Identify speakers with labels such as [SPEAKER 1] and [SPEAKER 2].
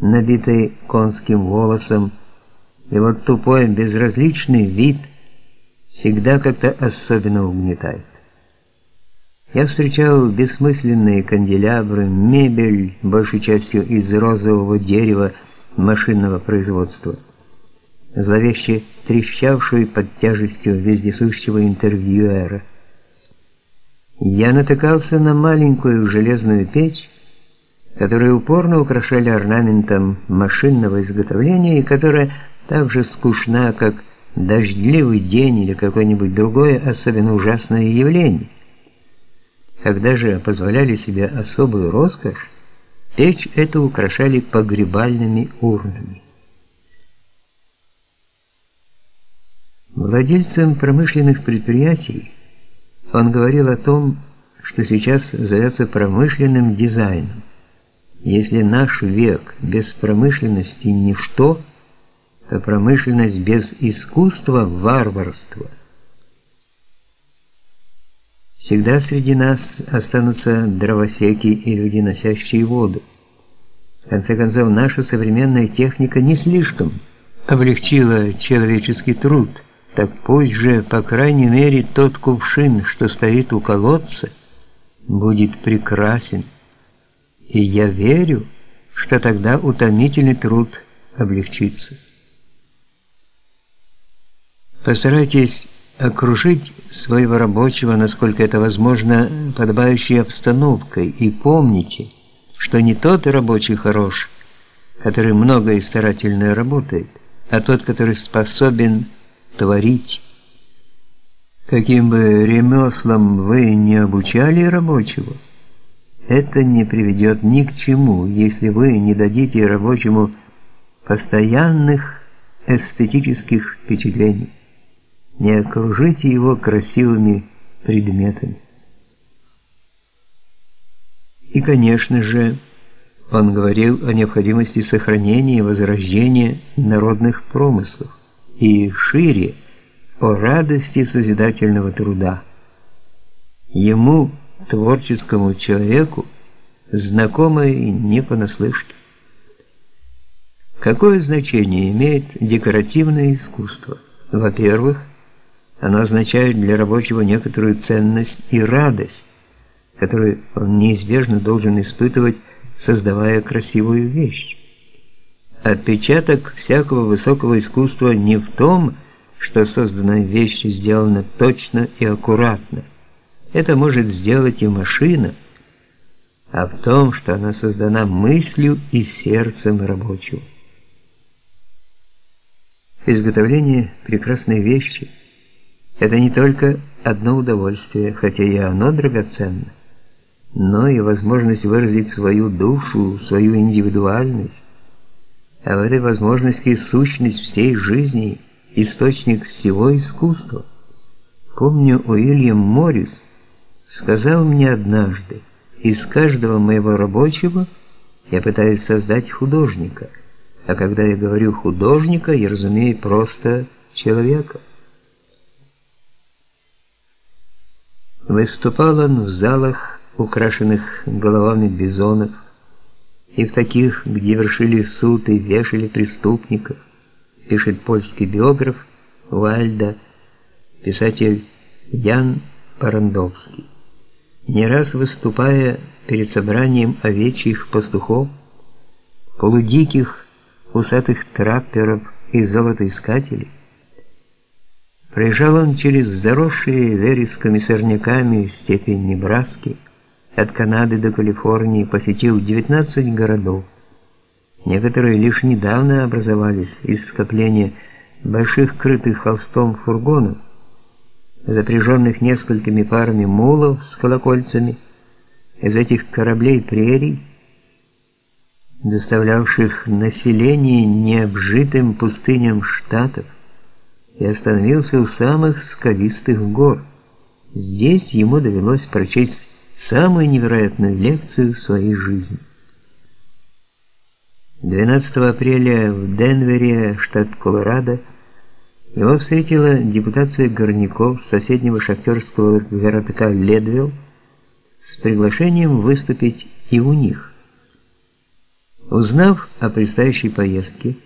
[SPEAKER 1] набитый конским волосом, его тупой безразличный вид всегда как-то особенно угнетает. Я встречал бессмысленные канделябры, мебель, большей частью из розового дерева машинного производства, зловеще трещавшую под тяжестью вездесущего интервьюера. Я натыкался на маленькую железную печь, которую упорно украшали орнаментом машинного изготовления и которая так же скучна, как дождливый день или какое-нибудь другое особенно ужасное явление. Когда же позволяли себе особую роскошь, печь эту украшали погребальными урнами. Владельцам промышленных предприятий он говорил о том, что сейчас зовется промышленным дизайном. Если наш век без промышленности ничто, то промышленность без искусства варварство. Всегда среди нас останутся дровосеки и люди, носящие воду. В конце концов, наша современная техника не слишком облегчила человеческий труд. Так пусть же, по крайней мере, тот кувшин, что стоит у колодца, будет прекрасен. И я верю, что тогда утомительный труд облегчится. Постарайтесь окружить своего рабочего, насколько это возможно, подобающей обстановкой, и помните, что не тот рабочий хорош, который много и старательно работает, а тот, который способен творить. Каким бы ремеслом вы не обучали рабочего, это не приведет ни к чему, если вы не дадите рабочему постоянных эстетических впечатлений не окружите его красивыми предметами. И, конечно же, он говорил о необходимости сохранения и возрождения народных промыслов и шире о радости созидательного труда. Ему, творческому человеку, знакомо и не понаслышке. Какое значение имеет декоративное искусство? Во-первых, оно означает для рабочего некоторую ценность и радость, которую он неизбежно должен испытывать, создавая красивую вещь. Отпечаток всякого высокого искусства не в том, что созданная вещь сделана точно и аккуратно. Это может сделать и машина, а в том, что она создана мыслью и сердцем рабочего. Изготовление прекрасной вещи – это не только одно удовольствие, хотя и оно драгоценно, но и возможность выразить свою душу, свою индивидуальность. А в этой возможности сущность всей жизни, источник всего искусства. Помню, Уильям Моррис сказал мне однажды: "Из каждого моего рабочего я пытаюсь создать художника". А когда я говорю художника, я разумею просто человека. Выступал он в залах, украшенных головами бизонов, и в таких, где вершили суд и вешали преступников, пишет польский биограф Вальда, писатель Ян Парандовский. Не раз выступая перед собранием овечьих пастухов, полудиких усатых трапперов и золотоискателей, Проезжал он через заросшие вересками сорняками степи Небраски, от Канады до Калифорнии посетил 19 городов. Некоторые лишь недавно образовались из скопления больших крытых холстом фургонов, запряженных несколькими парами мулов с колокольцами, из этих кораблей прерий, доставлявших население необжитым пустыням штатов и остановился у самых скалистых гор. Здесь ему довелось прочесть самую невероятную лекцию в своей жизни. 12 апреля в Денвере, штат Колорадо, его встретила депутация горняков соседнего шахтерского городка Ледвилл с приглашением выступить и у них. Узнав о предстоящей поездке,